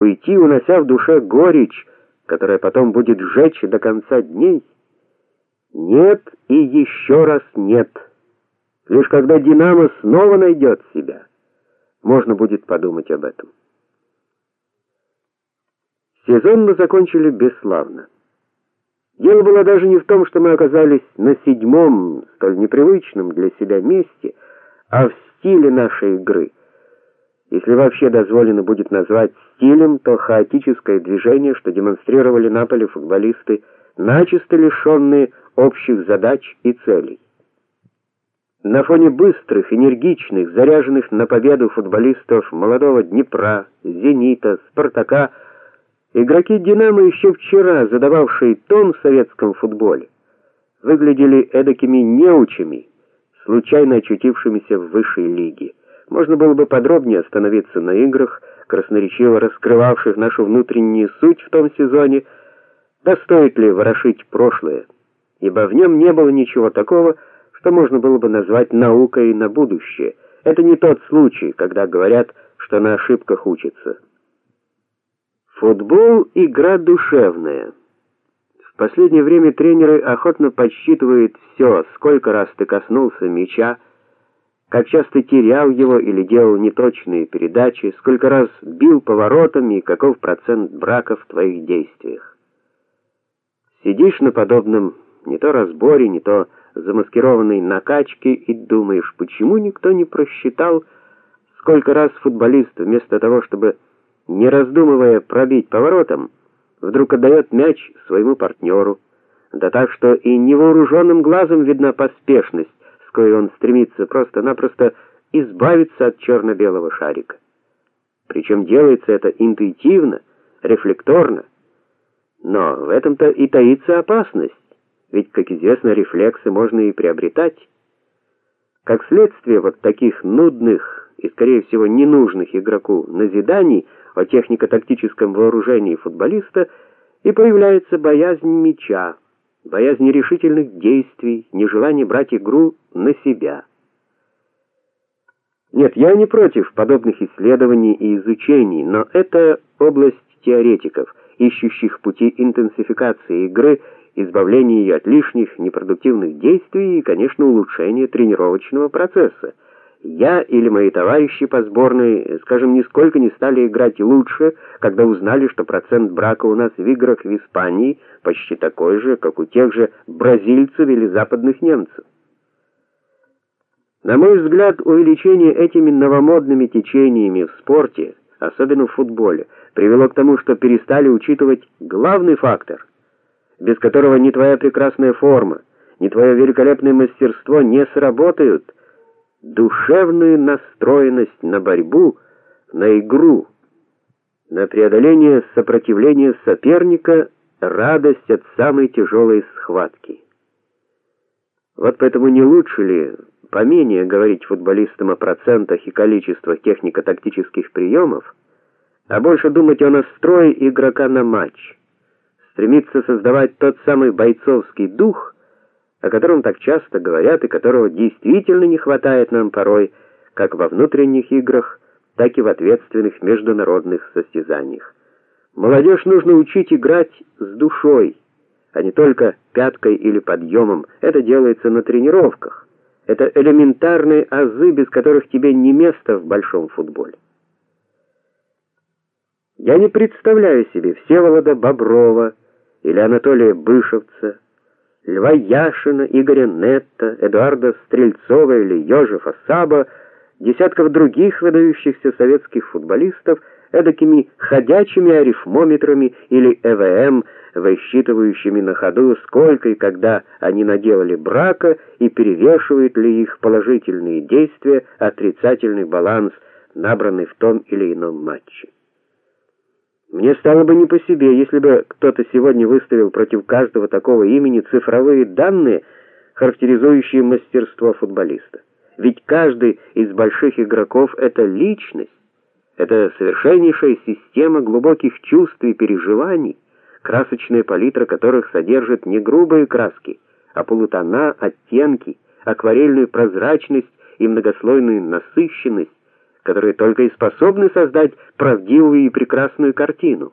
уйти, унося в душе горечь, которая потом будет жечь до конца дней? Нет и еще раз нет. Лишь когда Динамо снова найдет себя, можно будет подумать об этом. Сезон мы закончили бесславно. Дело было даже не в том, что мы оказались на седьмом, столь непривычном для себя месте, а в стиле нашей игры. Если вообще дозволено будет назвать стилем то хаотическое движение, что демонстрировали на поле футболисты, начисто лишенные общих задач и целей. На фоне быстрых, энергичных, заряженных на победу футболистов молодого Днепра, Зенита, Спартака, игроки Динамо еще вчера задававшие тон в советском футболе, выглядели эдакими неучами, случайно очутившимися в высшей лиге. Можно было бы подробнее остановиться на играх, красноречиво раскрывавших нашу внутреннюю суть в том сезоне, да стоит ли ворошить прошлое, ибо в нем не было ничего такого, что можно было бы назвать наукой на будущее. Это не тот случай, когда говорят, что на ошибках учатся. Футбол игра душевная. В последнее время тренеры охотно подсчитывают все, сколько раз ты коснулся мяча, как часто терял его или делал неточные передачи, сколько раз бил поворотами и каков процент брака в твоих действиях. Сидишь на подобном не то разборе, не то замаскированной накачке и думаешь, почему никто не просчитал, сколько раз футболист вместо того, чтобы не раздумывая пробить поворотом, вдруг отдает мяч своему партнеру, да так что и невооруженным глазом видна поспешность коей он стремится просто-напросто избавиться от черно белого шарика. Причем делается это интуитивно, рефлекторно. Но в этом-то и таится опасность, ведь, как известно, рефлексы можно и приобретать. Как следствие вот таких нудных и, скорее всего, ненужных игроку назиданий о технико-тактическом вооружении футболиста и появляется боязнь мяча боязнь нерешительных действий, нежелание брать игру на себя. Нет, я не против подобных исследований и изучений, но это область теоретиков, ищущих пути интенсификации игры, избавления ее от лишних непродуктивных действий и, конечно, улучшения тренировочного процесса. Я или мои товарищи по сборной, скажем, нисколько не стали играть лучше, когда узнали, что процент брака у нас в играх в Испании почти такой же, как у тех же бразильцев или западных немцев. На мой взгляд, увеличение этими новомодными течениями в спорте, особенно в футболе, привело к тому, что перестали учитывать главный фактор, без которого ни твоя прекрасная форма, ни твое великолепное мастерство не сработают душевную настроенность на борьбу, на игру, на преодоление сопротивления соперника, радость от самой тяжелой схватки. Вот поэтому не лучше ли поменее говорить футболистам о процентах и количествах технико-тактических приемов, а больше думать о настрое игрока на матч, стремиться создавать тот самый бойцовский дух, о котором так часто говорят и которого действительно не хватает нам порой, как во внутренних играх, так и в ответственных международных состязаниях. Молодежь нужно учить играть с душой, а не только пяткой или подъемом. Это делается на тренировках. Это элементарные азы, без которых тебе не место в большом футболе. Я не представляю себе Всеволода Боброва или Анатолия Бышевца, Льва Яшина, Игоря Нетта, Эдуарда Стрельцова или Ёжефа Саба, десятков других выдающихся советских футболистов эдакими ходячими арифмометрами или ЭВМ, высчитывающими на ходу, сколько и когда они наделали брака и перевешивают ли их положительные действия отрицательный баланс, набранный в том или ином матче. Мне стало бы не по себе, если бы кто-то сегодня выставил против каждого такого имени цифровые данные, характеризующие мастерство футболиста. Ведь каждый из больших игроков это личность, это совершеннейшая система глубоких чувств и переживаний, красочная палитра которых содержит не грубые краски, а полутона, оттенки, акварельную прозрачность и многослойную насыщенность, которые только и способны создать правдивую и прекрасную картину.